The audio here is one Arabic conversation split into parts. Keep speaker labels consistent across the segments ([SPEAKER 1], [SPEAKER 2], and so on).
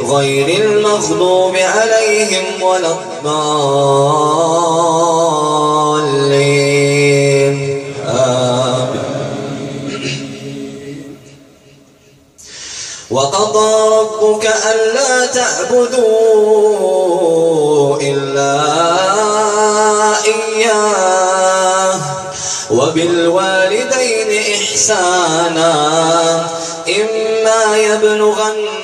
[SPEAKER 1] غير المغضوب عليهم ولا الضالين. وقضى ربك ألا تعبدوا إلا إياه. وبالوالدين إحسانا. إما يبلغن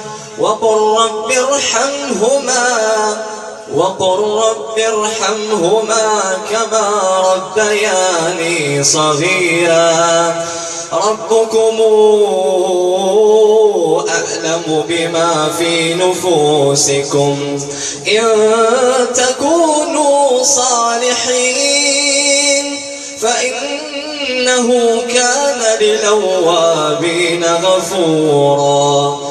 [SPEAKER 1] وقل رب ارحمهما وقل رب ارحمهما كما ربياني صغيرا. ربكم أعلم بما في نفوسكم. إن تكونوا صالحين فإنه كان للوابين غفورا.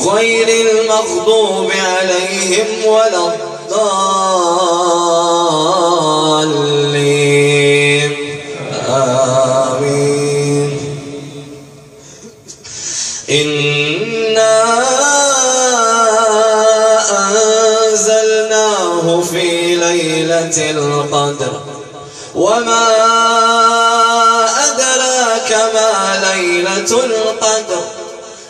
[SPEAKER 1] غير المغضوب عليهم ولا الضالين. آمين. إنا أنزلناه في ليلة القدر. وما أدراك ما ليلة القدر.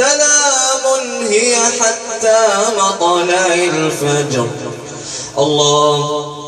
[SPEAKER 1] سلام هي حتى مطلع الفجر. الله